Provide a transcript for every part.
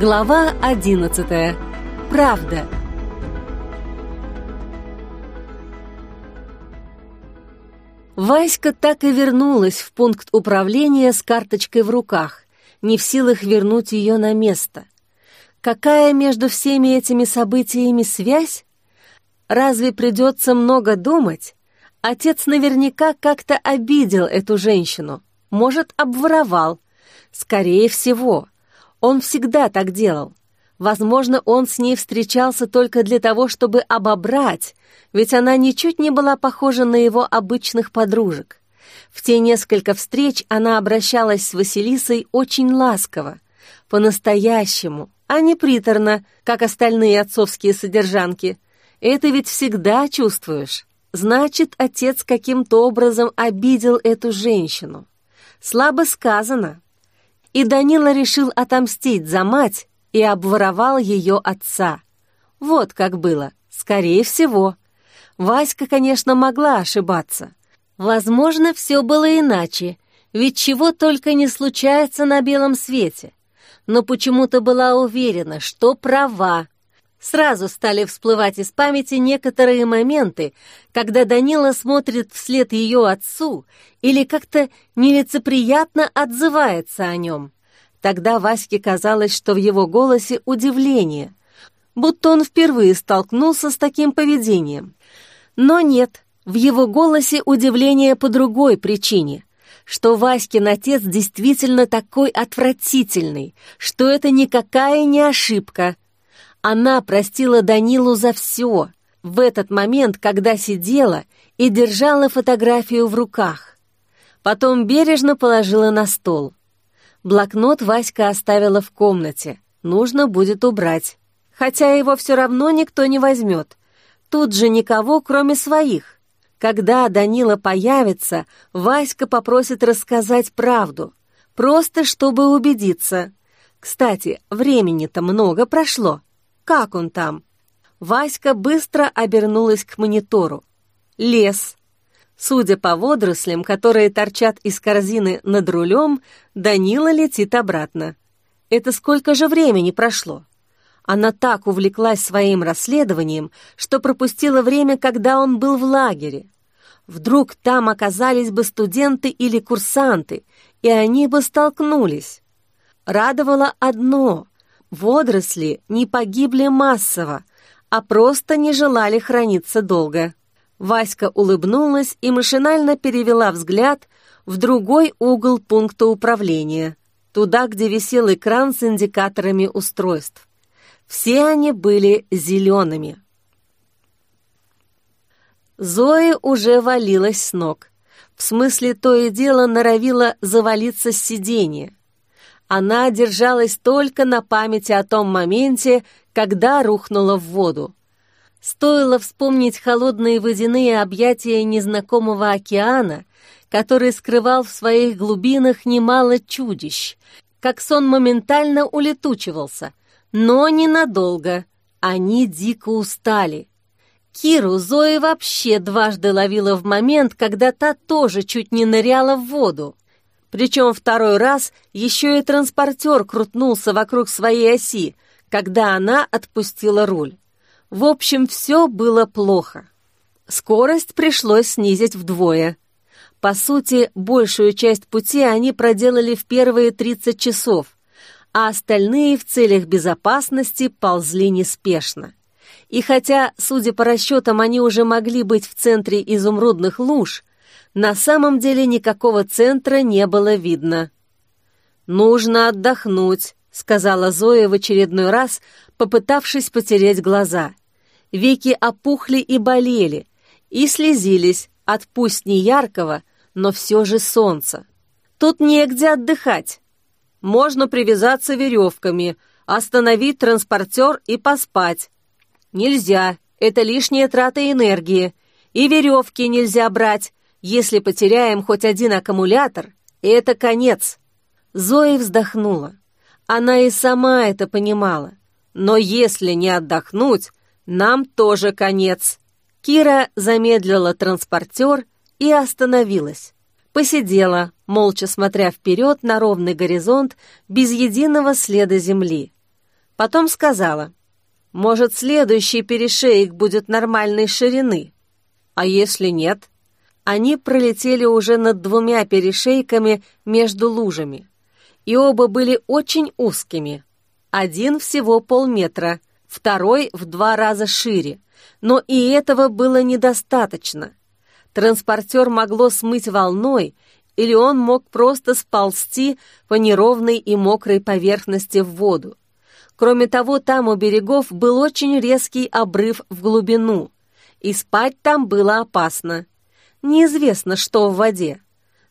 Глава 11. Правда. Васька так и вернулась в пункт управления с карточкой в руках, не в силах вернуть ее на место. Какая между всеми этими событиями связь? Разве придется много думать? Отец наверняка как-то обидел эту женщину, может, обворовал. Скорее всего, он всегда так делал. Возможно, он с ней встречался только для того, чтобы обобрать, ведь она ничуть не была похожа на его обычных подружек. В те несколько встреч она обращалась с Василисой очень ласково, по-настоящему, а не приторно, как остальные отцовские содержанки. Это ведь всегда чувствуешь. Значит, отец каким-то образом обидел эту женщину. Слабо сказано. И Данила решил отомстить за мать и обворовал ее отца. Вот как было, скорее всего. Васька, конечно, могла ошибаться. Возможно, все было иначе, ведь чего только не случается на белом свете. Но почему-то была уверена, что права, Сразу стали всплывать из памяти некоторые моменты, когда Данила смотрит вслед ее отцу или как-то нелицеприятно отзывается о нем. Тогда Ваське казалось, что в его голосе удивление, будто он впервые столкнулся с таким поведением. Но нет, в его голосе удивление по другой причине — что Васькин отец действительно такой отвратительный, что это никакая не ошибка — она простила Данилу за все, в этот момент, когда сидела и держала фотографию в руках. Потом бережно положила на стол. Блокнот Васька оставила в комнате. Нужно будет убрать. Хотя его все равно никто не возьмет. Тут же никого, кроме своих. Когда Данила появится, Васька попросит рассказать правду. Просто чтобы убедиться. Кстати, времени-то много прошло. Как он там?» Васька быстро обернулась к монитору. Лес. Судя по водорослям, которые торчат из корзины над рулем, Данила летит обратно. Это сколько же времени прошло? Она так увлеклась своим расследованием, что пропустила время, когда он был в лагере. Вдруг там оказались бы студенты или курсанты, и они бы столкнулись. Радовало одно Водоросли не погибли массово, а просто не желали храниться долго. Васька улыбнулась и машинально перевела взгляд в другой угол пункта управления, туда, где висел экран с индикаторами устройств. Все они были зелеными. Зоя уже валилась с ног. В смысле, то и дело норовила завалиться с сиденья. Она держалась только на памяти о том моменте, когда рухнула в воду. Стоило вспомнить холодные водяные объятия незнакомого океана, который скрывал в своих глубинах немало чудищ, как сон моментально улетучивался, но ненадолго. Они дико устали. Киру Зоя вообще дважды ловила в момент, когда та тоже чуть не ныряла в воду. Причем второй раз еще и транспортер крутнулся вокруг своей оси, когда она отпустила руль. В общем, все было плохо. Скорость пришлось снизить вдвое. По сути, большую часть пути они проделали в первые 30 часов, а остальные в целях безопасности ползли неспешно. И хотя, судя по расчетам, они уже могли быть в центре изумрудных луж, на самом деле никакого центра не было видно. «Нужно отдохнуть», — сказала Зоя в очередной раз, попытавшись потереть глаза. Веки опухли и болели, и слезились от пусть не яркого, но все же солнца. Тут негде отдыхать. Можно привязаться веревками, остановить транспортер и поспать. Нельзя, это лишняя трата энергии. И веревки нельзя брать, если потеряем хоть один аккумулятор, это конец. Зоя вздохнула. Она и сама это понимала. Но если не отдохнуть, нам тоже конец. Кира замедлила транспортер и остановилась. Посидела, молча смотря вперед на ровный горизонт без единого следа земли. Потом сказала, «Может, следующий перешеек будет нормальной ширины? А если нет?» Они пролетели уже над двумя перешейками между лужами, и оба были очень узкими. Один всего полметра, второй в два раза шире, но и этого было недостаточно. Транспортер могло смыть волной, или он мог просто сползти по неровной и мокрой поверхности в воду. Кроме того, там у берегов был очень резкий обрыв в глубину, и спать там было опасно. Неизвестно, что в воде.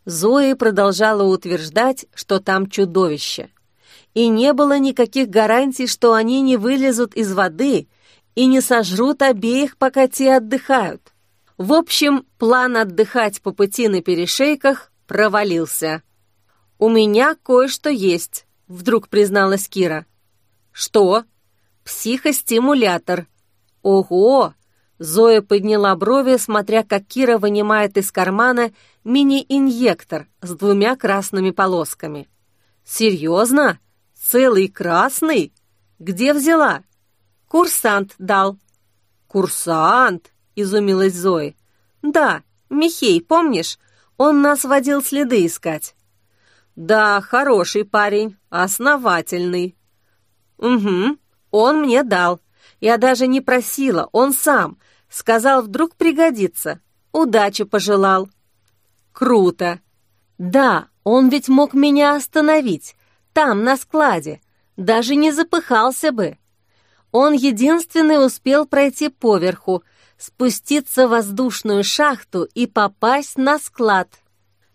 Зои продолжала утверждать, что там чудовище. И не было никаких гарантий, что они не вылезут из воды и не сожрут обеих, пока те отдыхают. В общем, план отдыхать по пути на перешейках провалился. «У меня кое-что есть», — вдруг призналась Кира. «Что?» «Психостимулятор». «Ого!» Зоя подняла брови, смотря, как Кира вынимает из кармана мини-инъектор с двумя красными полосками. «Серьезно? Целый красный? Где взяла?» «Курсант дал». «Курсант?» — изумилась Зоя. «Да, Михей, помнишь? Он нас водил следы искать». «Да, хороший парень, основательный». «Угу, он мне дал. Я даже не просила, он сам. Сказал, вдруг пригодится. Удачи пожелал». «Круто!» «Да, он ведь мог меня остановить. Там, на складе. Даже не запыхался бы». Он единственный успел пройти поверху, спуститься в воздушную шахту и попасть на склад.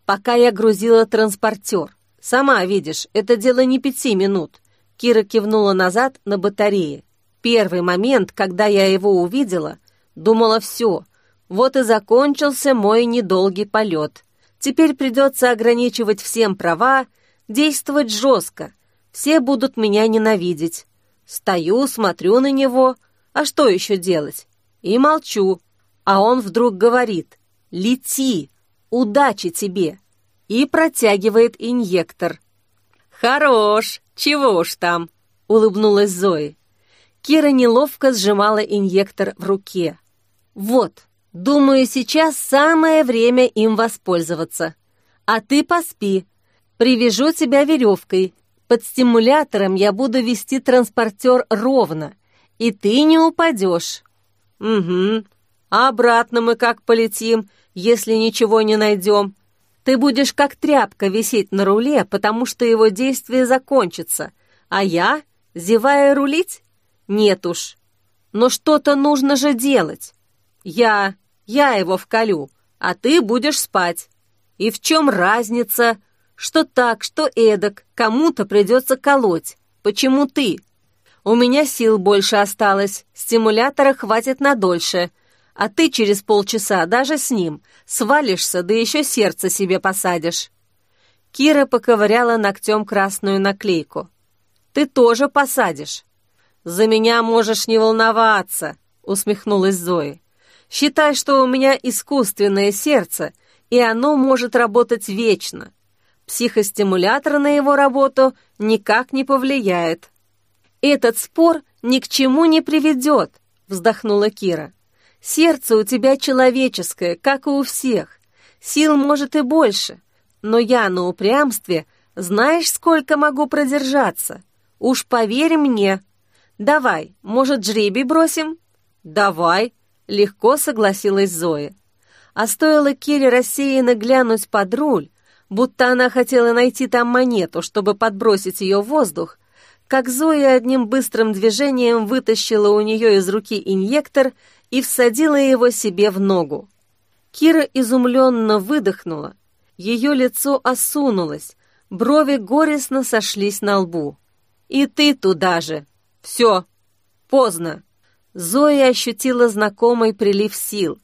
Пока я грузила транспортер. Сама видишь, это дело не пяти минут. Кира кивнула назад на батарее. Первый момент, когда я его увидела, думала все. Вот и закончился мой недолгий полет. Теперь придется ограничивать всем права, действовать жестко. Все будут меня ненавидеть. Стою, смотрю на него. А что еще делать? И молчу. А он вдруг говорит «Лети! Удачи тебе!» и протягивает инъектор. «Хорош! Чего уж там!» — улыбнулась Зои. Кира неловко сжимала инъектор в руке. «Вот, думаю, сейчас самое время им воспользоваться. А ты поспи. Привяжу тебя веревкой. Под стимулятором я буду вести транспортер ровно, и ты не упадешь». «Угу. А обратно мы как полетим, если ничего не найдем? Ты будешь как тряпка висеть на руле, потому что его действие закончится, а я, зевая, рулить? Нет уж. Но что-то нужно же делать. Я, я его вколю, а ты будешь спать. И в чем разница? Что так, что эдак, кому-то придется колоть. Почему ты?» У меня сил больше осталось, стимулятора хватит на дольше, а ты через полчаса даже с ним свалишься, да еще сердце себе посадишь». Кира поковыряла ногтем красную наклейку. «Ты тоже посадишь». «За меня можешь не волноваться», — усмехнулась Зои. «Считай, что у меня искусственное сердце, и оно может работать вечно. Психостимулятор на его работу никак не повлияет». «Этот спор ни к чему не приведет», — вздохнула Кира. «Сердце у тебя человеческое, как и у всех. Сил, может, и больше. Но я на упрямстве знаешь, сколько могу продержаться? Уж поверь мне. Давай, может, жребий бросим?» «Давай», — легко согласилась Зоя. А стоило Кире рассеянно глянуть под руль, будто она хотела найти там монету, чтобы подбросить ее в воздух, как Зоя одним быстрым движением вытащила у нее из руки инъектор и всадила его себе в ногу. Кира изумленно выдохнула. Ее лицо осунулось, брови горестно сошлись на лбу. «И ты туда же! Все! Поздно!» Зоя ощутила знакомый прилив сил.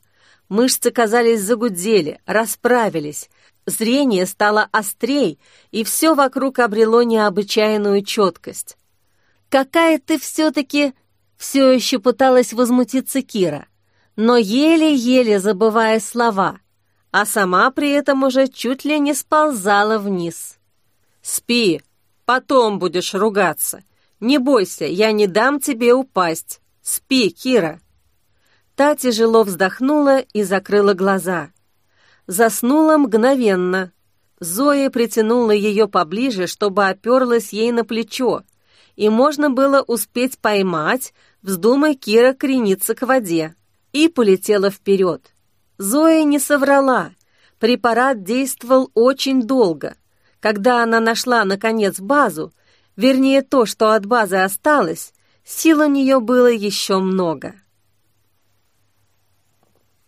Мышцы, казались, загудели, расправились. Зрение стало острей, и все вокруг обрело необычайную четкость. «Какая ты все-таки...» Все еще пыталась возмутиться Кира, но еле-еле забывая слова, а сама при этом уже чуть ли не сползала вниз. «Спи, потом будешь ругаться. Не бойся, я не дам тебе упасть. Спи, Кира!» Та тяжело вздохнула и закрыла глаза. Заснула мгновенно. Зоя притянула ее поближе, чтобы оперлась ей на плечо, и можно было успеть поймать, вздумай Кира крениться к воде, и полетела вперед. Зоя не соврала. Препарат действовал очень долго. Когда она нашла, наконец, базу, вернее, то, что от базы осталось, сил у нее было еще много.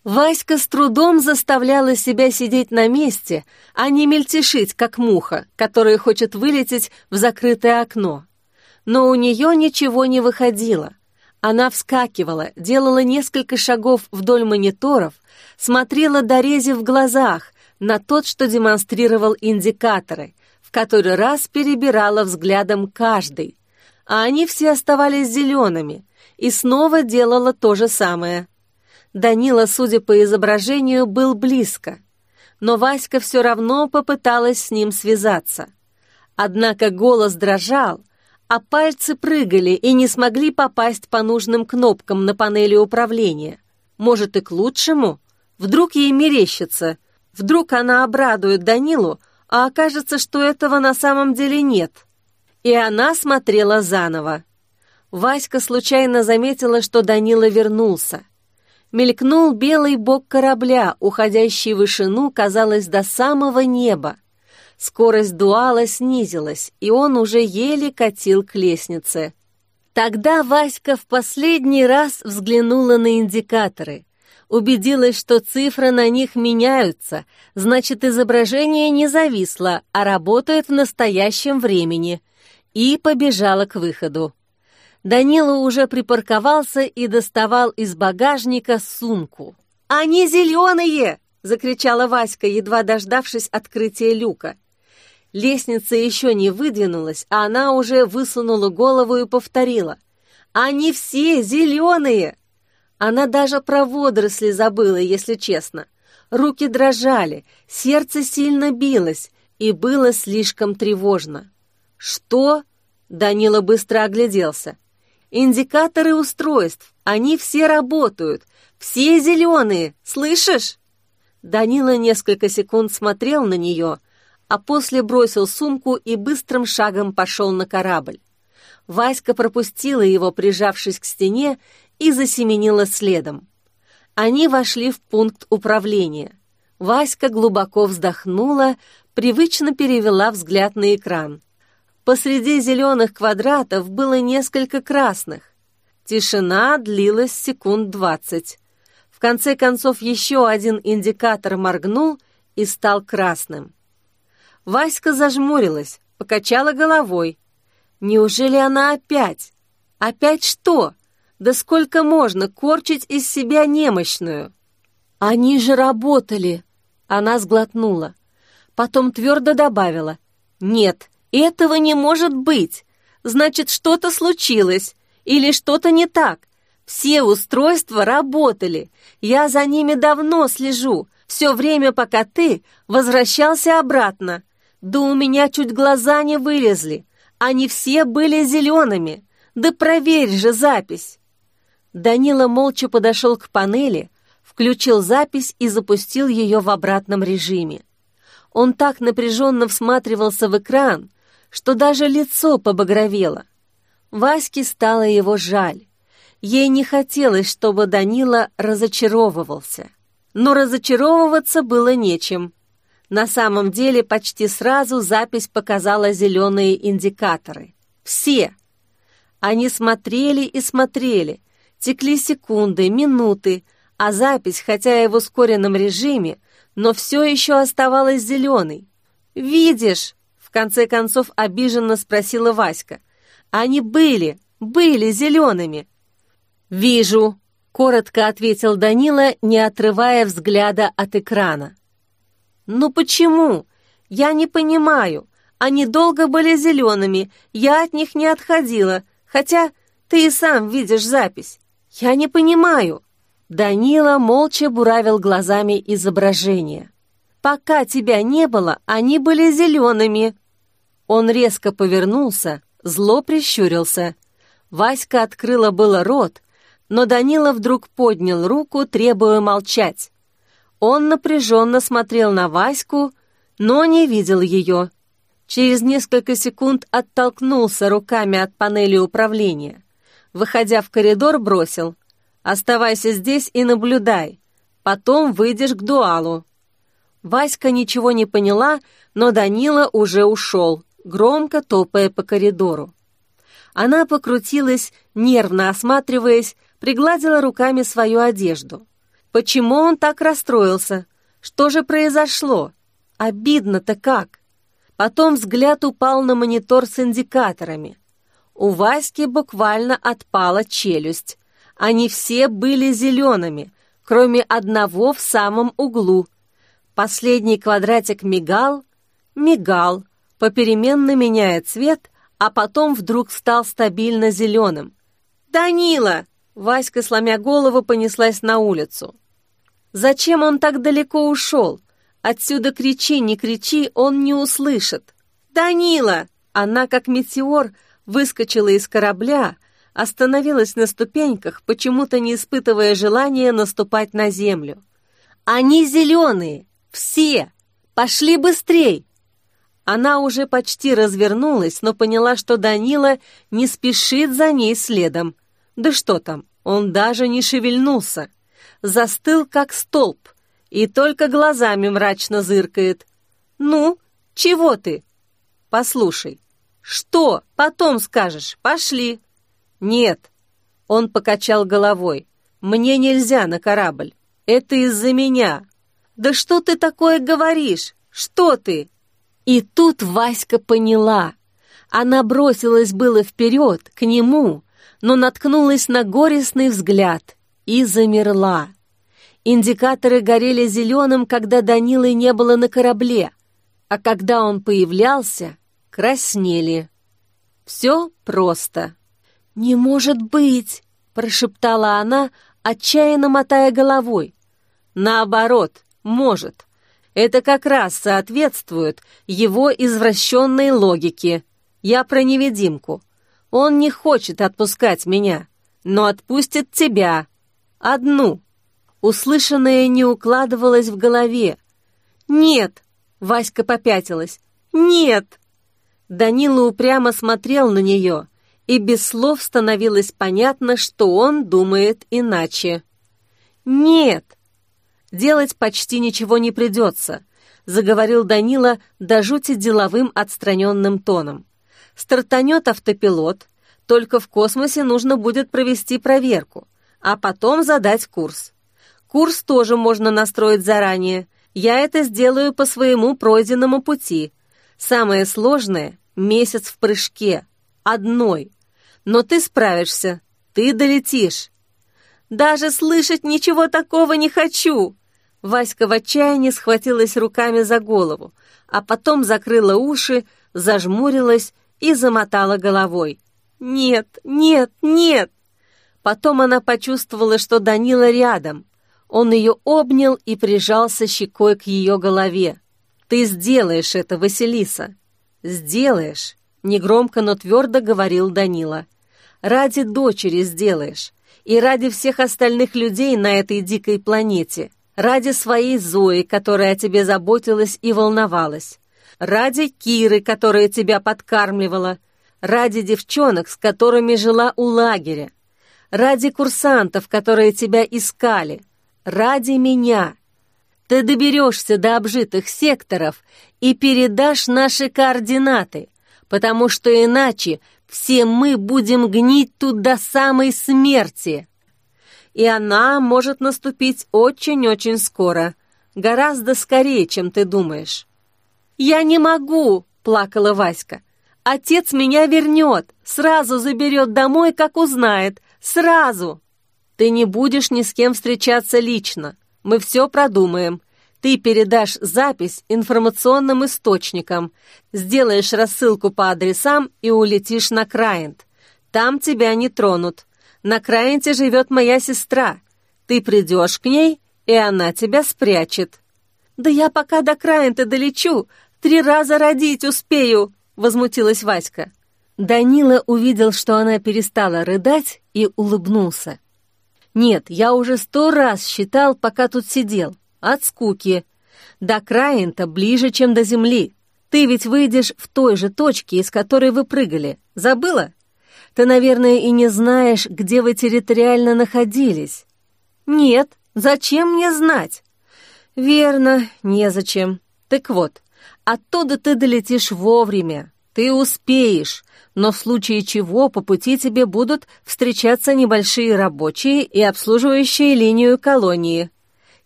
Васька с трудом заставляла себя сидеть на месте, а не мельтешить, как муха, которая хочет вылететь в закрытое окно. Но у нее ничего не выходило. Она вскакивала, делала несколько шагов вдоль мониторов, смотрела до рези в глазах на тот, что демонстрировал индикаторы, в который раз перебирала взглядом каждый, а они все оставались зелеными, и снова делала то же самое – Данила, судя по изображению, был близко, но Васька все равно попыталась с ним связаться. Однако голос дрожал, а пальцы прыгали и не смогли попасть по нужным кнопкам на панели управления. Может, и к лучшему? Вдруг ей мерещится, вдруг она обрадует Данилу, а окажется, что этого на самом деле нет. И она смотрела заново. Васька случайно заметила, что Данила вернулся. Мелькнул белый бок корабля, уходящий в вышину, казалось, до самого неба. Скорость дуала снизилась, и он уже еле катил к лестнице. Тогда Васька в последний раз взглянула на индикаторы. Убедилась, что цифры на них меняются, значит, изображение не зависло, а работает в настоящем времени, и побежала к выходу. Данила уже припарковался и доставал из багажника сумку. «Они зеленые!» — закричала Васька, едва дождавшись открытия люка. Лестница еще не выдвинулась, а она уже высунула голову и повторила. «Они все зеленые!» Она даже про водоросли забыла, если честно. Руки дрожали, сердце сильно билось, и было слишком тревожно. «Что?» — Данила быстро огляделся. Индикаторы устройств, они все работают, все зеленые, слышишь?» Данила несколько секунд смотрел на нее, а после бросил сумку и быстрым шагом пошел на корабль. Васька пропустила его, прижавшись к стене, и засеменила следом. Они вошли в пункт управления. Васька глубоко вздохнула, привычно перевела взгляд на экран. Посреди зеленых квадратов было несколько красных. Тишина длилась секунд двадцать. В конце концов еще один индикатор моргнул и стал красным. Васька зажмурилась, покачала головой. Неужели она опять? Опять что? Да сколько можно корчить из себя немощную? Они же работали. Она сглотнула. Потом твердо добавила. Нет, этого не может быть. Значит, что-то случилось или что-то не так. Все устройства работали. Я за ними давно слежу. Все время, пока ты возвращался обратно. Да у меня чуть глаза не вылезли. Они все были зелеными. Да проверь же запись. Данила молча подошел к панели, включил запись и запустил ее в обратном режиме. Он так напряженно всматривался в экран, что даже лицо побагровело. Ваське стало его жаль. Ей не хотелось, чтобы Данила разочаровывался. Но разочаровываться было нечем. На самом деле почти сразу запись показала зеленые индикаторы. Все. Они смотрели и смотрели. Текли секунды, минуты, а запись, хотя и в ускоренном режиме, но все еще оставалась зеленой. «Видишь!» Конце концов обиженно спросила Васька. «Они были, были зелеными». «Вижу», — коротко ответил Данила, не отрывая взгляда от экрана. «Ну почему? Я не понимаю. Они долго были зелеными, я от них не отходила, хотя ты и сам видишь запись. Я не понимаю». Данила молча буравил глазами изображение. «Пока тебя не было, они были зелеными», он резко повернулся, зло прищурился. Васька открыла было рот, но Данила вдруг поднял руку, требуя молчать. Он напряженно смотрел на Ваську, но не видел ее. Через несколько секунд оттолкнулся руками от панели управления. Выходя в коридор, бросил. «Оставайся здесь и наблюдай. Потом выйдешь к дуалу». Васька ничего не поняла, но Данила уже ушел, громко топая по коридору. Она покрутилась, нервно осматриваясь, пригладила руками свою одежду. Почему он так расстроился? Что же произошло? Обидно-то как? Потом взгляд упал на монитор с индикаторами. У Васьки буквально отпала челюсть. Они все были зелеными, кроме одного в самом углу. Последний квадратик мигал, мигал, попеременно меняя цвет, а потом вдруг стал стабильно зеленым. «Данила!» Васька, сломя голову, понеслась на улицу. «Зачем он так далеко ушел? Отсюда кричи, не кричи, он не услышит». «Данила!» Она, как метеор, выскочила из корабля, остановилась на ступеньках, почему-то не испытывая желания наступать на землю. «Они зеленые! Все! Пошли быстрей!» Она уже почти развернулась, но поняла, что Данила не спешит за ней следом. Да что там, он даже не шевельнулся. Застыл, как столб, и только глазами мрачно зыркает. «Ну, чего ты?» «Послушай, «Что? Потом скажешь. Пошли». «Нет». Он покачал головой. «Мне нельзя на корабль. Это из-за меня». «Да что ты такое говоришь? Что ты?» И тут Васька поняла. Она бросилась было вперед, к нему, но наткнулась на горестный взгляд и замерла. Индикаторы горели зеленым, когда Данилы не было на корабле, а когда он появлялся, краснели. Все просто. «Не может быть!» — прошептала она, отчаянно мотая головой. «Наоборот, может. Это как раз соответствует его извращенной логике. Я про невидимку. Он не хочет отпускать меня, но отпустит тебя. Одну». Услышанное не укладывалось в голове. «Нет!» — Васька попятилась. «Нет!» Данила упрямо смотрел на нее, и без слов становилось понятно, что он думает иначе. «Нет!» «Делать почти ничего не придется», — заговорил Данила до жути деловым отстраненным тоном. «Стартанет автопилот, только в космосе нужно будет провести проверку, а потом задать курс. Курс тоже можно настроить заранее. Я это сделаю по своему пройденному пути. Самое сложное Месяц в прыжке. Одной. Но ты справишься. Ты долетишь. Даже слышать ничего такого не хочу. Васька в отчаянии схватилась руками за голову, а потом закрыла уши, зажмурилась и замотала головой. «Нет, нет, нет!» Потом она почувствовала, что Данила рядом. Он ее обнял и прижался щекой к ее голове. «Ты сделаешь это, Василиса!» «Сделаешь», — негромко, но твердо говорил Данила. «Ради дочери сделаешь. И ради всех остальных людей на этой дикой планете. Ради своей Зои, которая о тебе заботилась и волновалась. Ради Киры, которая тебя подкармливала. Ради девчонок, с которыми жила у лагеря. Ради курсантов, которые тебя искали. Ради меня. Ты доберешься до обжитых секторов и передашь наши координаты, потому что иначе все мы будем гнить тут до самой смерти. И она может наступить очень-очень скоро, гораздо скорее, чем ты думаешь. «Я не могу!» — плакала Васька. «Отец меня вернет, сразу заберет домой, как узнает, сразу!» «Ты не будешь ни с кем встречаться лично, мы все продумаем. Ты передашь запись информационным источникам, сделаешь рассылку по адресам и улетишь на Крайент. Там тебя не тронут. На Крайенте живет моя сестра. Ты придешь к ней, и она тебя спрячет». «Да я пока до Крайента долечу, три раза родить успею», — возмутилась Васька. Данила увидел, что она перестала рыдать, и улыбнулся. «Нет, я уже сто раз считал, пока тут сидел. От скуки. До краин-то ближе, чем до земли. Ты ведь выйдешь в той же точке, из которой вы прыгали. Забыла? Ты, наверное, и не знаешь, где вы территориально находились». «Нет, зачем мне знать?» «Верно, незачем. Так вот, оттуда ты долетишь вовремя. Ты успеешь, но в случае чего по пути тебе будут встречаться небольшие рабочие и обслуживающие линию колонии.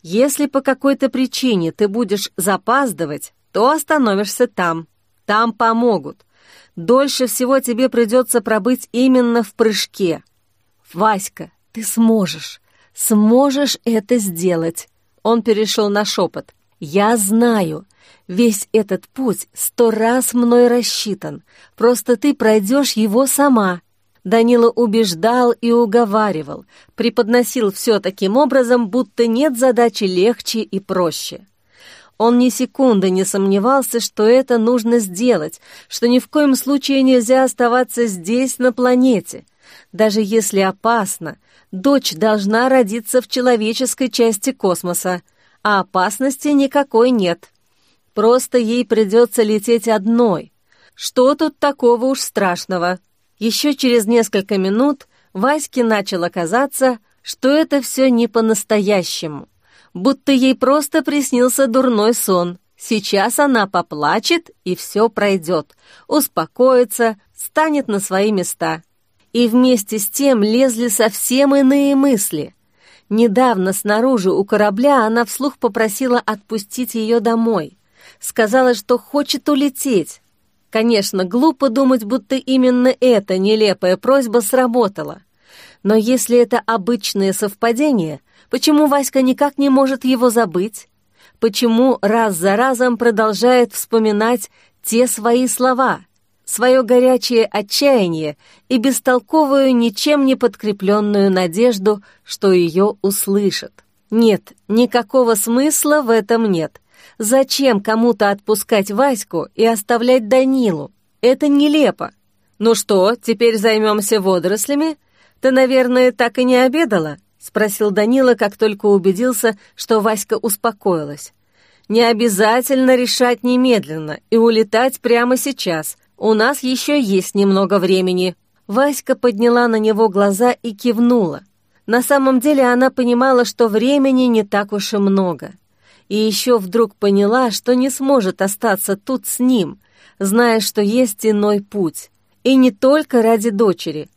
Если по какой-то причине ты будешь запаздывать, то остановишься там. Там помогут. Дольше всего тебе придется пробыть именно в прыжке. Васька, ты сможешь, сможешь это сделать. Он перешел на шепот. Я знаю, весь этот путь сто раз мной рассчитан. Просто ты пройдешь его сама. Данила убеждал и уговаривал, преподносил все таким образом, будто нет задачи легче и проще. Он ни секунды не сомневался, что это нужно сделать, что ни в коем случае нельзя оставаться здесь, на планете. Даже если опасно, дочь должна родиться в человеческой части космоса, а опасности никакой нет. Просто ей придется лететь одной. Что тут такого уж страшного? Еще через несколько минут Ваське начало казаться, что это все не по-настоящему будто ей просто приснился дурной сон. Сейчас она поплачет, и все пройдет, успокоится, станет на свои места. И вместе с тем лезли совсем иные мысли. Недавно снаружи у корабля она вслух попросила отпустить ее домой. Сказала, что хочет улететь. Конечно, глупо думать, будто именно эта нелепая просьба сработала. Но если это обычное совпадение, Почему Васька никак не может его забыть? Почему раз за разом продолжает вспоминать те свои слова, свое горячее отчаяние и бестолковую, ничем не подкрепленную надежду, что ее услышат? Нет, никакого смысла в этом нет. Зачем кому-то отпускать Ваську и оставлять Данилу? Это нелепо. Ну что, теперь займемся водорослями? Ты, наверное, так и не обедала? — спросил Данила, как только убедился, что Васька успокоилась. «Не обязательно решать немедленно и улетать прямо сейчас. У нас еще есть немного времени». Васька подняла на него глаза и кивнула. На самом деле она понимала, что времени не так уж и много. И еще вдруг поняла, что не сможет остаться тут с ним, зная, что есть иной путь. И не только ради дочери.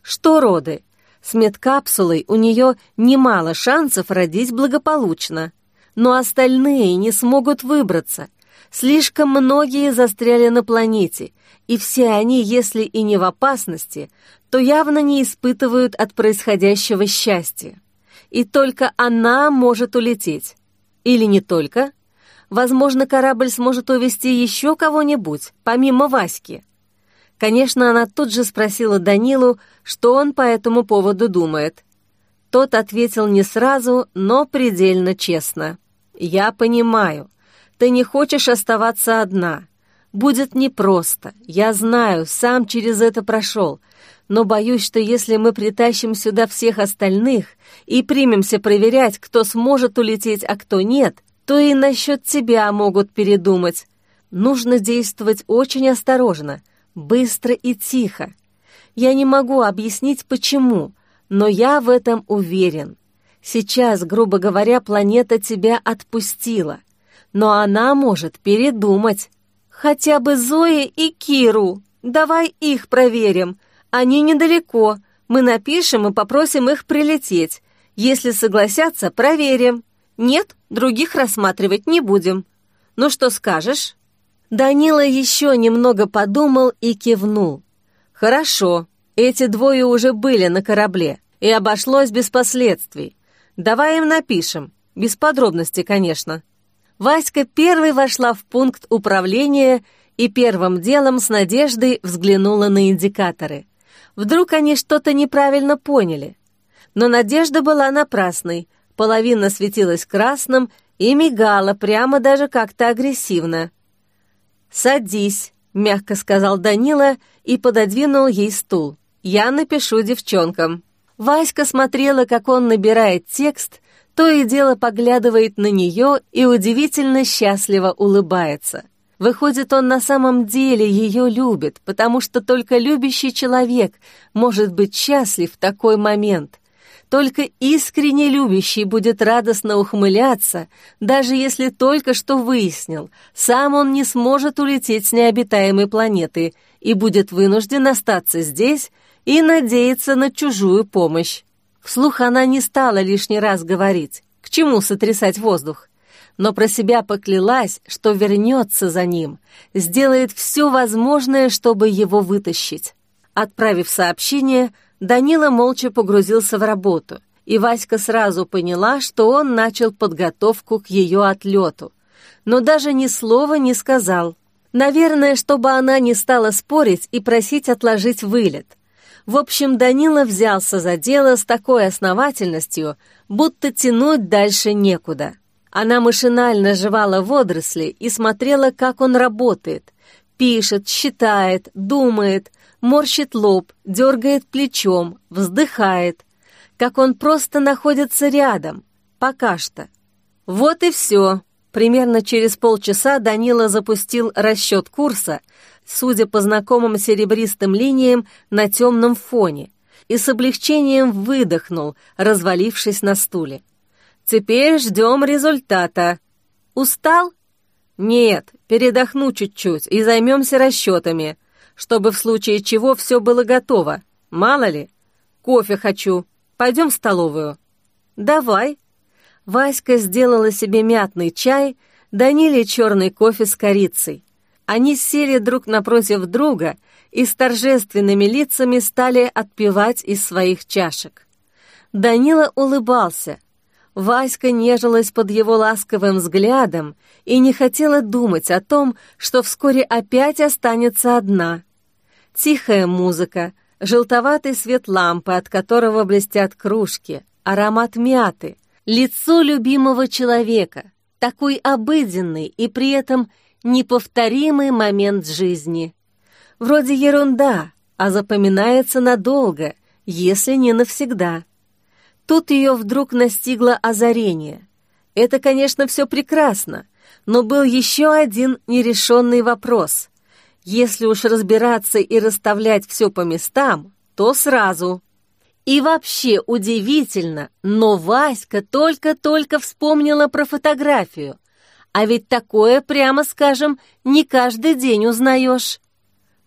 Что роды? С медкапсулой у нее немало шансов родить благополучно. Но остальные не смогут выбраться. Слишком многие застряли на планете, и все они, если и не в опасности, то явно не испытывают от происходящего счастья. И только она может улететь. Или не только. Возможно, корабль сможет увезти еще кого-нибудь, помимо Васьки. Конечно, она тут же спросила Данилу, что он по этому поводу думает. Тот ответил не сразу, но предельно честно. «Я понимаю. Ты не хочешь оставаться одна. Будет непросто. Я знаю, сам через это прошел. Но боюсь, что если мы притащим сюда всех остальных и примемся проверять, кто сможет улететь, а кто нет, то и насчет тебя могут передумать. Нужно действовать очень осторожно, быстро и тихо. Я не могу объяснить, почему, но я в этом уверен. Сейчас, грубо говоря, планета тебя отпустила, но она может передумать. Хотя бы Зои и Киру. Давай их проверим. Они недалеко. Мы напишем и попросим их прилететь. Если согласятся, проверим. Нет, других рассматривать не будем. Ну что скажешь?» Данила еще немного подумал и кивнул. «Хорошо, эти двое уже были на корабле, и обошлось без последствий. Давай им напишем, без подробностей, конечно». Васька первой вошла в пункт управления и первым делом с надеждой взглянула на индикаторы. Вдруг они что-то неправильно поняли. Но надежда была напрасной, половина светилась красным и мигала прямо даже как-то агрессивно. «Садись», — мягко сказал Данила и пододвинул ей стул. «Я напишу девчонкам». Васька смотрела, как он набирает текст, то и дело поглядывает на нее и удивительно счастливо улыбается. Выходит, он на самом деле ее любит, потому что только любящий человек может быть счастлив в такой момент. Только искренне любящий будет радостно ухмыляться, даже если только что выяснил, сам он не сможет улететь с необитаемой планеты и будет вынужден остаться здесь и надеяться на чужую помощь. Вслух она не стала лишний раз говорить, к чему сотрясать воздух, но про себя поклялась, что вернется за ним, сделает все возможное, чтобы его вытащить. Отправив сообщение, Данила молча погрузился в работу, и Васька сразу поняла, что он начал подготовку к ее отлету, но даже ни слова не сказал. Наверное, чтобы она не стала спорить и просить отложить вылет. В общем, Данила взялся за дело с такой основательностью, будто тянуть дальше некуда. Она машинально жевала водоросли и смотрела, как он работает. Пишет, считает, думает, морщит лоб, дергает плечом, вздыхает, как он просто находится рядом, пока что. Вот и все. Примерно через полчаса Данила запустил расчет курса, судя по знакомым серебристым линиям на темном фоне, и с облегчением выдохнул, развалившись на стуле. «Теперь ждем результата. Устал?» «Нет, передохну чуть-чуть и займемся расчетами чтобы в случае чего все было готово. Мало ли. Кофе хочу. Пойдем в столовую». «Давай». Васька сделала себе мятный чай, Даниле черный кофе с корицей. Они сели друг напротив друга и с торжественными лицами стали отпивать из своих чашек. Данила улыбался. Васька нежилась под его ласковым взглядом и не хотела думать о том, что вскоре опять останется одна. Тихая музыка, желтоватый свет лампы, от которого блестят кружки, аромат мяты, лицо любимого человека, такой обыденный и при этом неповторимый момент жизни. Вроде ерунда, а запоминается надолго, если не навсегда. Тут ее вдруг настигло озарение. Это, конечно, все прекрасно, но был еще один нерешенный вопрос. Если уж разбираться и расставлять все по местам, то сразу. И вообще удивительно, но Васька только-только вспомнила про фотографию. А ведь такое, прямо скажем, не каждый день узнаешь.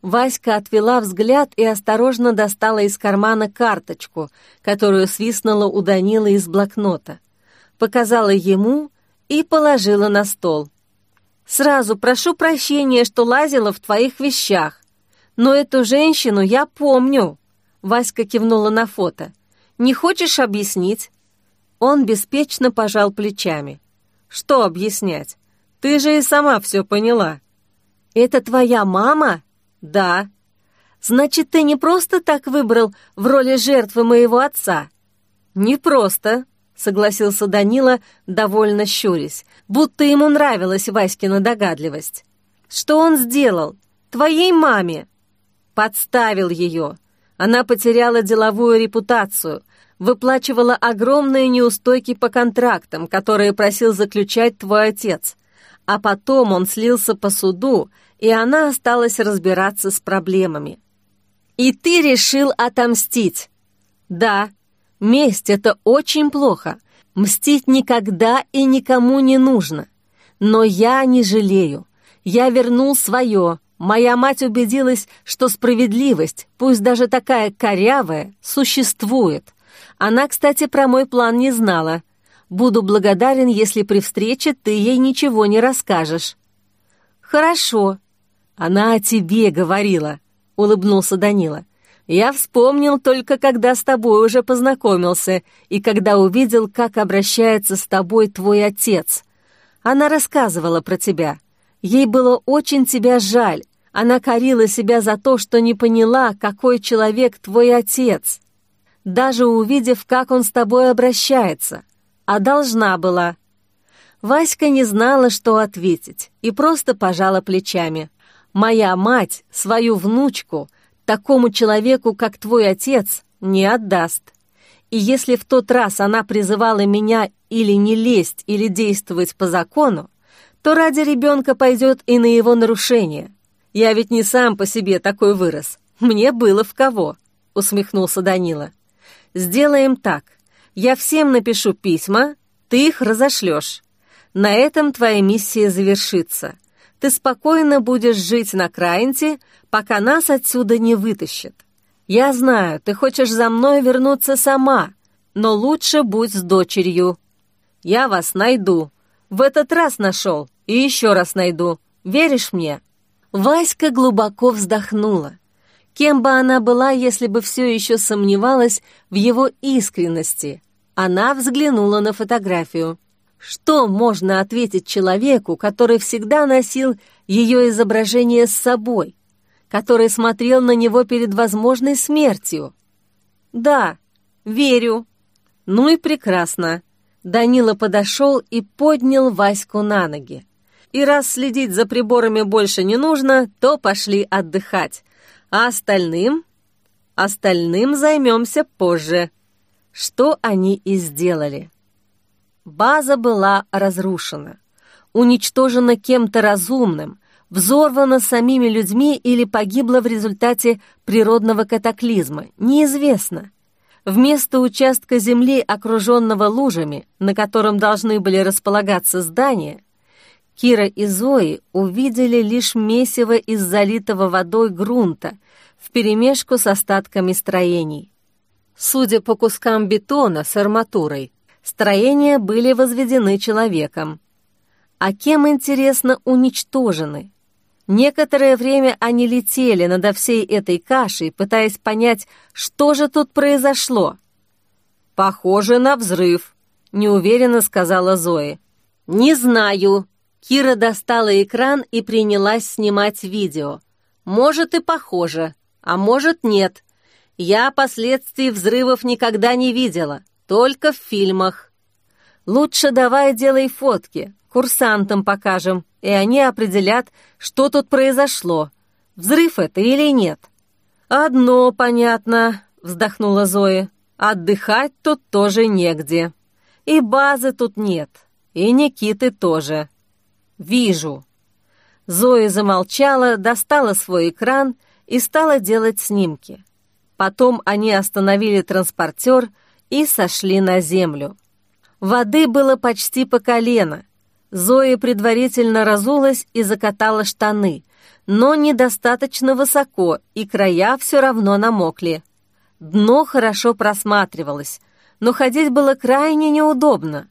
Васька отвела взгляд и осторожно достала из кармана карточку, которую свистнула у Данила из блокнота. Показала ему и положила на стол. Сразу прошу прощения, что лазила в твоих вещах. Но эту женщину я помню. Васька кивнула на фото. Не хочешь объяснить? Он беспечно пожал плечами. Что объяснять? Ты же и сама все поняла. Это твоя мама? Да. Значит, ты не просто так выбрал в роли жертвы моего отца? Не просто, согласился Данила, довольно щурясь, будто ему нравилась Васькина догадливость. «Что он сделал? Твоей маме!» Подставил ее. Она потеряла деловую репутацию, выплачивала огромные неустойки по контрактам, которые просил заключать твой отец. А потом он слился по суду, и она осталась разбираться с проблемами. «И ты решил отомстить?» «Да», Месть — это очень плохо. Мстить никогда и никому не нужно. Но я не жалею. Я вернул свое. Моя мать убедилась, что справедливость, пусть даже такая корявая, существует. Она, кстати, про мой план не знала. Буду благодарен, если при встрече ты ей ничего не расскажешь. Хорошо. Она о тебе говорила, улыбнулся Данила. Я вспомнил только, когда с тобой уже познакомился и когда увидел, как обращается с тобой твой отец. Она рассказывала про тебя. Ей было очень тебя жаль. Она корила себя за то, что не поняла, какой человек твой отец. Даже увидев, как он с тобой обращается. А должна была. Васька не знала, что ответить, и просто пожала плечами. Моя мать свою внучку такому человеку, как твой отец, не отдаст. И если в тот раз она призывала меня или не лезть, или действовать по закону, то ради ребенка пойдет и на его нарушение. Я ведь не сам по себе такой вырос. Мне было в кого», — усмехнулся Данила. «Сделаем так. Я всем напишу письма, ты их разошлешь. На этом твоя миссия завершится. Ты спокойно будешь жить на Крайнте, пока нас отсюда не вытащат. Я знаю, ты хочешь за мной вернуться сама, но лучше будь с дочерью. Я вас найду. В этот раз нашел и еще раз найду. Веришь мне?» Васька глубоко вздохнула. Кем бы она была, если бы все еще сомневалась в его искренности? Она взглянула на фотографию. Что можно ответить человеку, который всегда носил ее изображение с собой, который смотрел на него перед возможной смертью? «Да, верю». «Ну и прекрасно». Данила подошел и поднял Ваську на ноги. «И раз следить за приборами больше не нужно, то пошли отдыхать. А остальным? Остальным займемся позже. Что они и сделали. База была разрушена, уничтожена кем-то разумным, взорвана самими людьми или погибла в результате природного катаклизма, неизвестно. Вместо участка земли, окруженного лужами, на котором должны были располагаться здания, Кира и Зои увидели лишь месиво из залитого водой грунта вперемешку с остатками строений. Судя по кускам бетона с арматурой, строения были возведены человеком. А кем, интересно, уничтожены? Некоторое время они летели над всей этой кашей, пытаясь понять, что же тут произошло. «Похоже на взрыв», — неуверенно сказала Зои. «Не знаю», Кира достала экран и принялась снимать видео. Может и похоже, а может нет. Я последствий взрывов никогда не видела, только в фильмах. Лучше давай делай фотки, курсантам покажем, и они определят, что тут произошло, взрыв это или нет. «Одно понятно», — вздохнула Зоя. «Отдыхать тут тоже негде. И базы тут нет, и Никиты тоже». «Вижу». Зоя замолчала, достала свой экран и стала делать снимки. Потом они остановили транспортер и сошли на землю. Воды было почти по колено. Зоя предварительно разулась и закатала штаны, но недостаточно высоко, и края все равно намокли. Дно хорошо просматривалось, но ходить было крайне неудобно.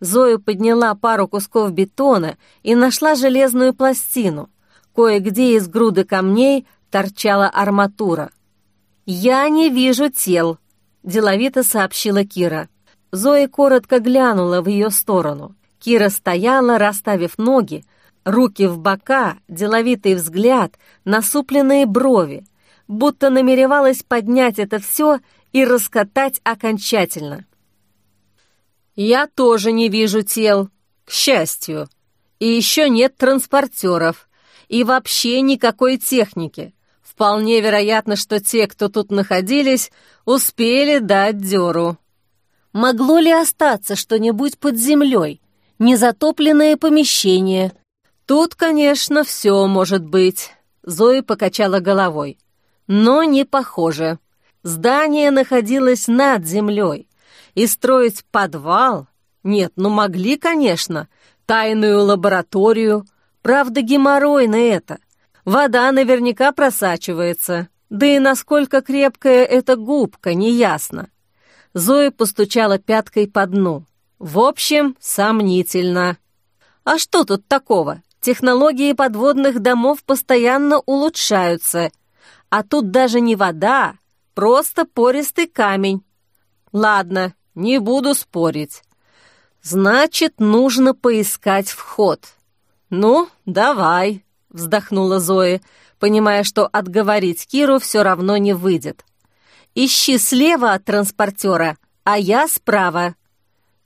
Зоя подняла пару кусков бетона и нашла железную пластину. Кое-где из груды камней торчала арматура. «Я не вижу тел», — деловито сообщила Кира. Зоя коротко глянула в ее сторону. Кира стояла, расставив ноги, руки в бока, деловитый взгляд, насупленные брови, будто намеревалась поднять это все и раскатать окончательно. «Я тоже не вижу тел, к счастью. И еще нет транспортеров. И вообще никакой техники. Вполне вероятно, что те, кто тут находились, успели дать дёру. Могло ли остаться что-нибудь под землей? Незатопленное помещение? Тут, конечно, все может быть. Зои покачала головой. Но не похоже. Здание находилось над землей. И строить подвал? Нет, ну могли, конечно. Тайную лабораторию. Правда, геморройно это. Вода наверняка просачивается. Да и насколько крепкая эта губка, неясно. Зоя постучала пяткой по дну. В общем, сомнительно. А что тут такого? Технологии подводных домов постоянно улучшаются. А тут даже не вода, просто пористый камень. Ладно, не буду спорить. Значит, нужно поискать вход. Ну, давай, вздохнула Зоя, понимая, что отговорить Киру все равно не выйдет. Ищи слева от транспортера, а я справа.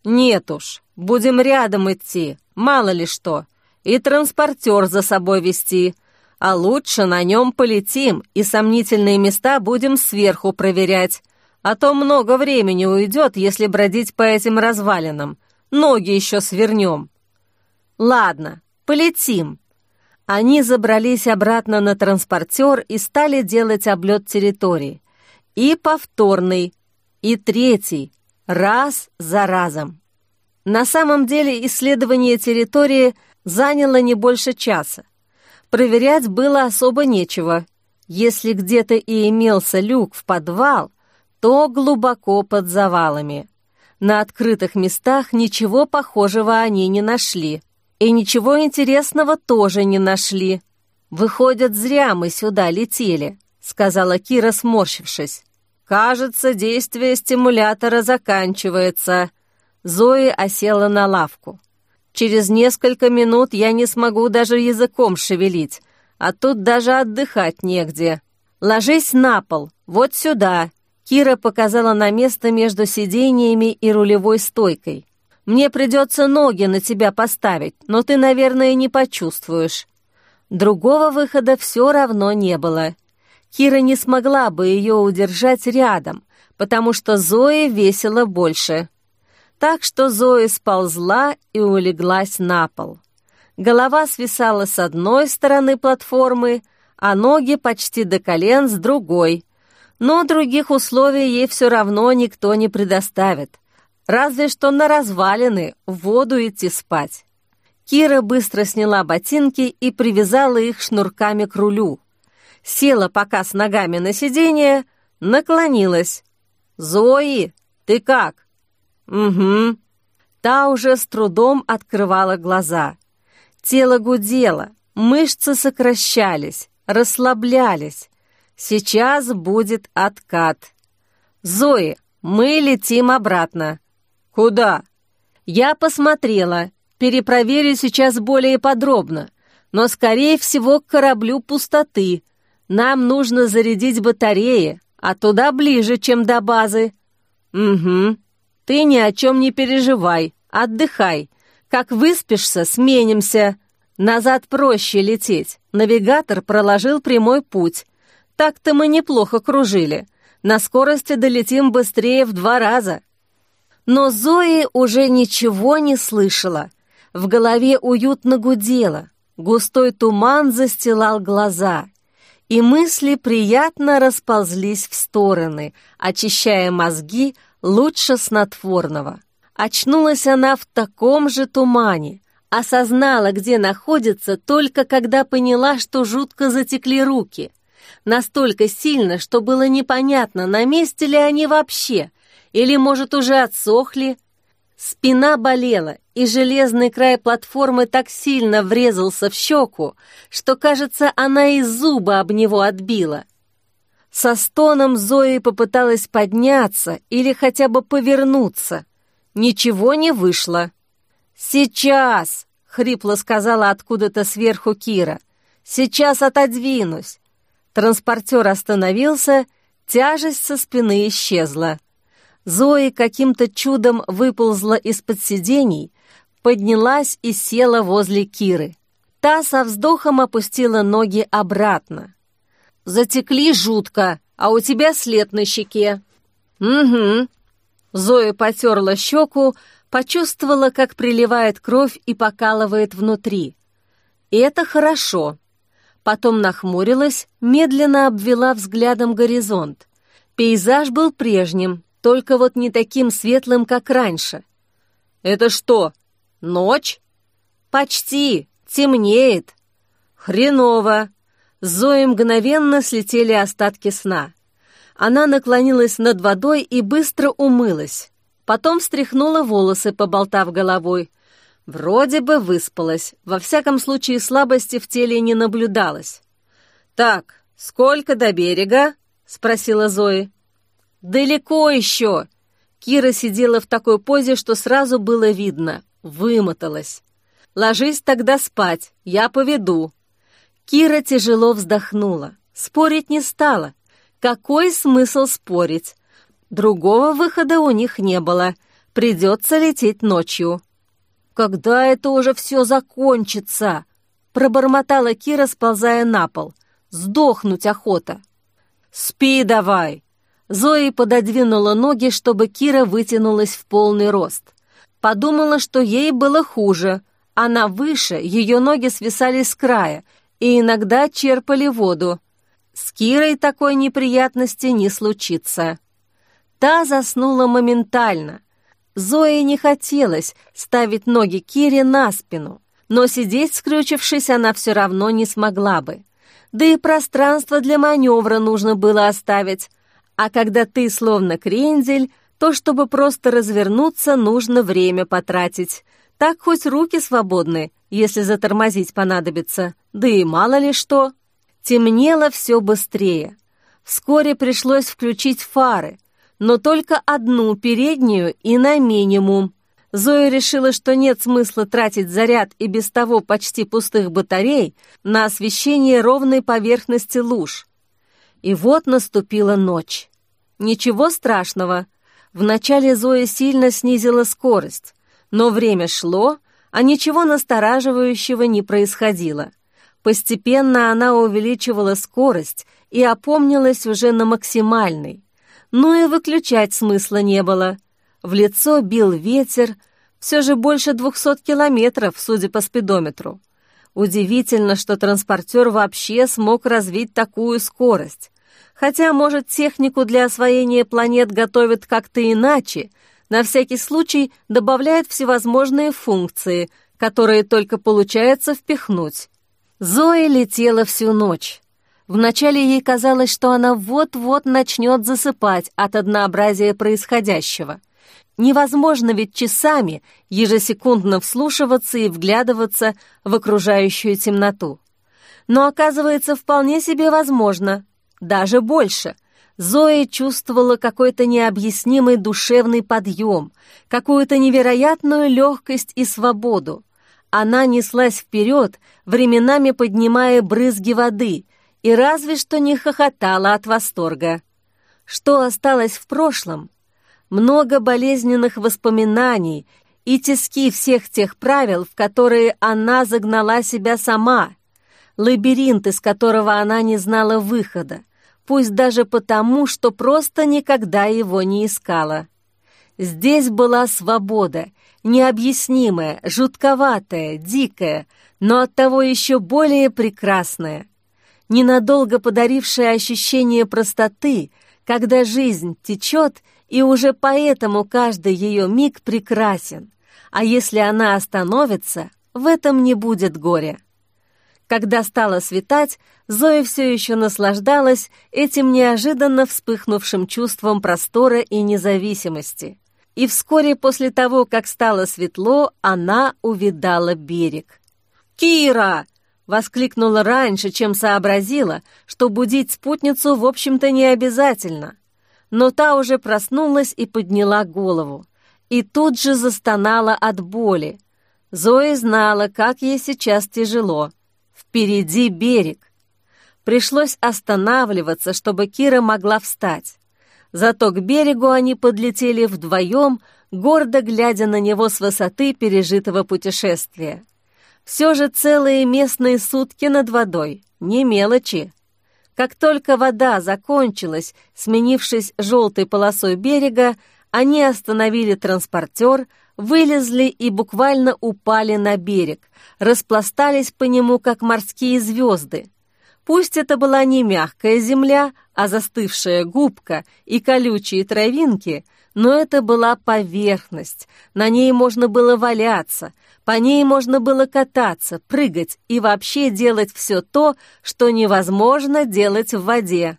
Нет уж, будем рядом идти, мало ли что. И транспортер за собой вести. А лучше на нем полетим и сомнительные места будем сверху проверять. А то много времени уйдет, если бродить по этим развалинам. Ноги еще свернем. Ладно, полетим. Они забрались обратно на транспортер и стали делать облет территории. И повторный, и третий, раз за разом. На самом деле исследование территории заняло не больше часа. Проверять было особо нечего. Если где-то и имелся люк в подвал, то глубоко под завалами. На открытых местах ничего похожего они не нашли. И ничего интересного тоже не нашли. «Выходит, зря мы сюда летели», — сказала Кира, сморщившись. «Кажется, действие стимулятора заканчивается». Зои осела на лавку. «Через несколько минут я не смогу даже языком шевелить, а тут даже отдыхать негде. Ложись на пол, вот сюда». Кира показала на место между сидениями и рулевой стойкой. «Мне придется ноги на тебя поставить, но ты, наверное, не почувствуешь». Другого выхода все равно не было. Кира не смогла бы ее удержать рядом, потому что Зои весила больше. Так что Зои сползла и улеглась на пол. Голова свисала с одной стороны платформы, а ноги почти до колен с другой. Но других условий ей все равно никто не предоставит. Разве что на развалины в воду идти спать. Кира быстро сняла ботинки и привязала их шнурками к рулю села пока с ногами на сиденье, наклонилась. «Зои, ты как?» «Угу». Та уже с трудом открывала глаза. Тело гудело, мышцы сокращались, расслаблялись. Сейчас будет откат. «Зои, мы летим обратно». «Куда?» «Я посмотрела. Перепроверю сейчас более подробно. Но, скорее всего, к кораблю пустоты. Нам нужно зарядить батареи, а туда ближе, чем до базы». «Угу. Ты ни о чем не переживай, отдыхай. Как выспишься, сменимся. Назад проще лететь. Навигатор проложил прямой путь. Так-то мы неплохо кружили. На скорости долетим быстрее в два раза». Но Зои уже ничего не слышала. В голове уютно гудело. Густой туман застилал глаза и мысли приятно расползлись в стороны, очищая мозги лучше снотворного. Очнулась она в таком же тумане, осознала, где находится, только когда поняла, что жутко затекли руки. Настолько сильно, что было непонятно, на месте ли они вообще, или, может, уже отсохли, Спина болела, и железный край платформы так сильно врезался в щеку, что, кажется, она и зубы об него отбила. Со стоном Зои попыталась подняться или хотя бы повернуться. Ничего не вышло. «Сейчас!» — хрипло сказала откуда-то сверху Кира. «Сейчас отодвинусь!» Транспортер остановился, тяжесть со спины исчезла. Зои каким-то чудом выползла из-под сидений, поднялась и села возле Киры. Та со вздохом опустила ноги обратно. «Затекли жутко, а у тебя след на щеке». «Угу». Зоя потерла щеку, почувствовала, как приливает кровь и покалывает внутри. И это хорошо. Потом нахмурилась, медленно обвела взглядом горизонт. Пейзаж был прежним, только вот не таким светлым, как раньше. «Это что, ночь?» «Почти, темнеет». «Хреново!» Зои мгновенно слетели остатки сна. Она наклонилась над водой и быстро умылась. Потом встряхнула волосы, поболтав головой. Вроде бы выспалась, во всяком случае слабости в теле не наблюдалось. «Так, сколько до берега?» — спросила Зои. «Далеко еще!» Кира сидела в такой позе, что сразу было видно. Вымоталась. «Ложись тогда спать, я поведу». Кира тяжело вздохнула. Спорить не стала. Какой смысл спорить? Другого выхода у них не было. Придется лететь ночью. «Когда это уже все закончится?» Пробормотала Кира, сползая на пол. «Сдохнуть охота!» «Спи давай!» Зои пододвинула ноги, чтобы Кира вытянулась в полный рост. Подумала, что ей было хуже. Она выше, ее ноги свисали с края и иногда черпали воду. С Кирой такой неприятности не случится. Та заснула моментально. Зое не хотелось ставить ноги Кире на спину, но сидеть скрючившись она все равно не смогла бы. Да и пространство для маневра нужно было оставить, а когда ты словно крендель, то, чтобы просто развернуться, нужно время потратить. Так хоть руки свободны, если затормозить понадобится, да и мало ли что. Темнело все быстрее. Вскоре пришлось включить фары, но только одну переднюю и на минимум. Зоя решила, что нет смысла тратить заряд и без того почти пустых батарей на освещение ровной поверхности луж. И вот наступила ночь. Ничего страшного, Вначале Зоя сильно снизила скорость, но время шло, а ничего настораживающего не происходило. Постепенно она увеличивала скорость и опомнилась уже на максимальной. Но и выключать смысла не было. В лицо бил ветер, все же больше двухсот километров, судя по спидометру. Удивительно, что транспортер вообще смог развить такую скорость. Хотя, может, технику для освоения планет готовят как-то иначе, на всякий случай добавляют всевозможные функции, которые только получается впихнуть. Зоя летела всю ночь. Вначале ей казалось, что она вот-вот начнет засыпать от однообразия происходящего. Невозможно ведь часами ежесекундно вслушиваться и вглядываться в окружающую темноту. Но оказывается, вполне себе возможно. Даже больше. Зоя чувствовала какой-то необъяснимый душевный подъем, какую-то невероятную легкость и свободу. Она неслась вперед, временами поднимая брызги воды, и разве что не хохотала от восторга. Что осталось в прошлом? Много болезненных воспоминаний и тиски всех тех правил, в которые она загнала себя сама, лабиринт, из которого она не знала выхода пусть даже потому, что просто никогда его не искала. Здесь была свобода, необъяснимая, жутковатая, дикая, но оттого еще более прекрасная. Ненадолго подарившая ощущение простоты, когда жизнь течет, и уже поэтому каждый ее миг прекрасен. А если она остановится, в этом не будет горя. Когда стало светать, Зоя все еще наслаждалась этим неожиданно вспыхнувшим чувством простора и независимости. И вскоре после того, как стало светло, она увидала берег. «Кира!» — воскликнула раньше, чем сообразила, что будить спутницу, в общем-то, не обязательно. Но та уже проснулась и подняла голову. И тут же застонала от боли. Зоя знала, как ей сейчас тяжело. Впереди берег. Пришлось останавливаться, чтобы Кира могла встать. Зато к берегу они подлетели вдвоем, гордо глядя на него с высоты пережитого путешествия. Все же целые местные сутки над водой, не мелочи. Как только вода закончилась, сменившись желтой полосой берега, они остановили транспортер, вылезли и буквально упали на берег, распластались по нему, как морские звезды. Пусть это была не мягкая земля, а застывшая губка и колючие травинки, но это была поверхность, на ней можно было валяться, по ней можно было кататься, прыгать и вообще делать все то, что невозможно делать в воде.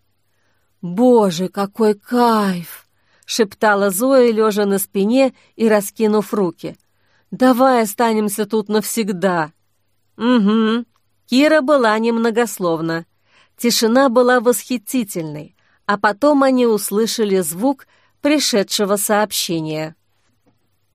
«Боже, какой кайф!» — шептала Зоя, лежа на спине и раскинув руки. «Давай останемся тут навсегда». «Угу», Кира была немногословна. Тишина была восхитительной, а потом они услышали звук пришедшего сообщения.